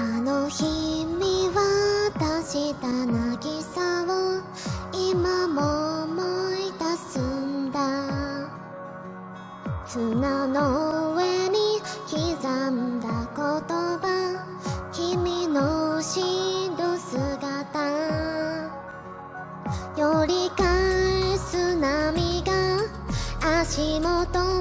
あの日見渡した渚を今も思い出すんだ。砂の上に刻んだ言葉。君の後ろ姿。寄り返す波が足元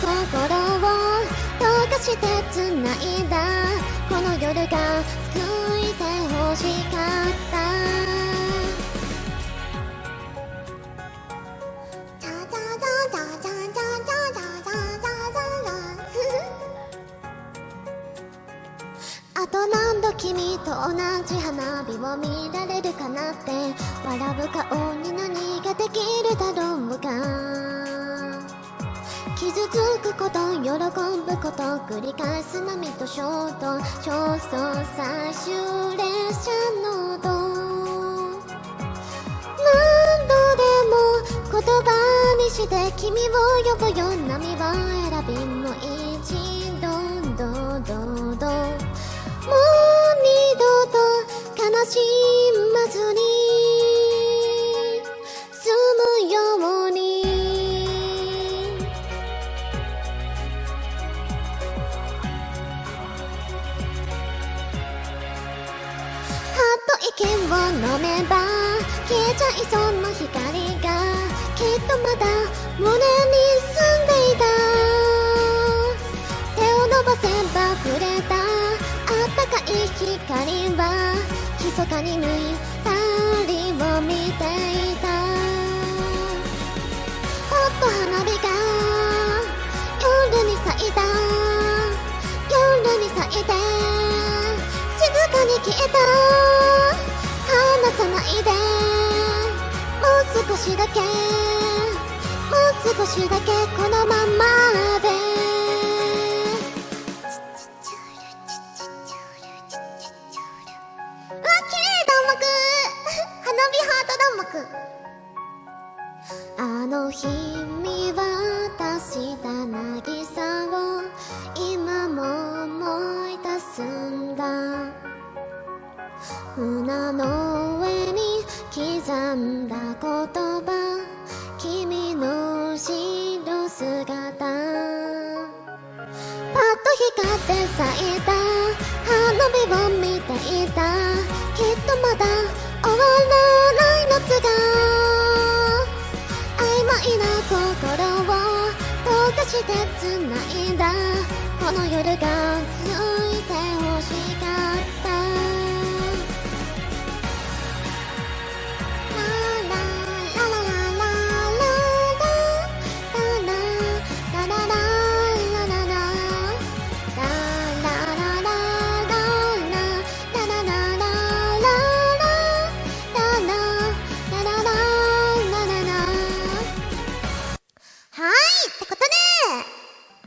心を溶かして繋いだ。この夜が続いて欲しかった。あと何度君と同じ花火を見られるかなって笑う顔に何ができるだろう傷つくこと喜ぶこと繰り返す波とショート焦燥最終列車の音何度でも言葉にして君を呼ぶよ波は選びもう一度どどどもう二度と悲しまずに息を飲めば消えちゃいそうな光がきっとまだ胸に住んでいた。手を伸ばせば触れた。あったかい光は密かに二人を見ていた。ほっと花火が夜に咲いた。夜に咲いて静かに消えた。しだけもう少しだけこのままで。うわ綺麗弾幕花火ハート弾幕あの日見渡した渚を今も思い出すんだ。船の上刻んだ言葉君の後ろ姿。パッと光って咲いた花火を見ていた。きっとまだ終わらない夏が。曖昧な心を溶かして繋いだ。この夜がついて欲しかった。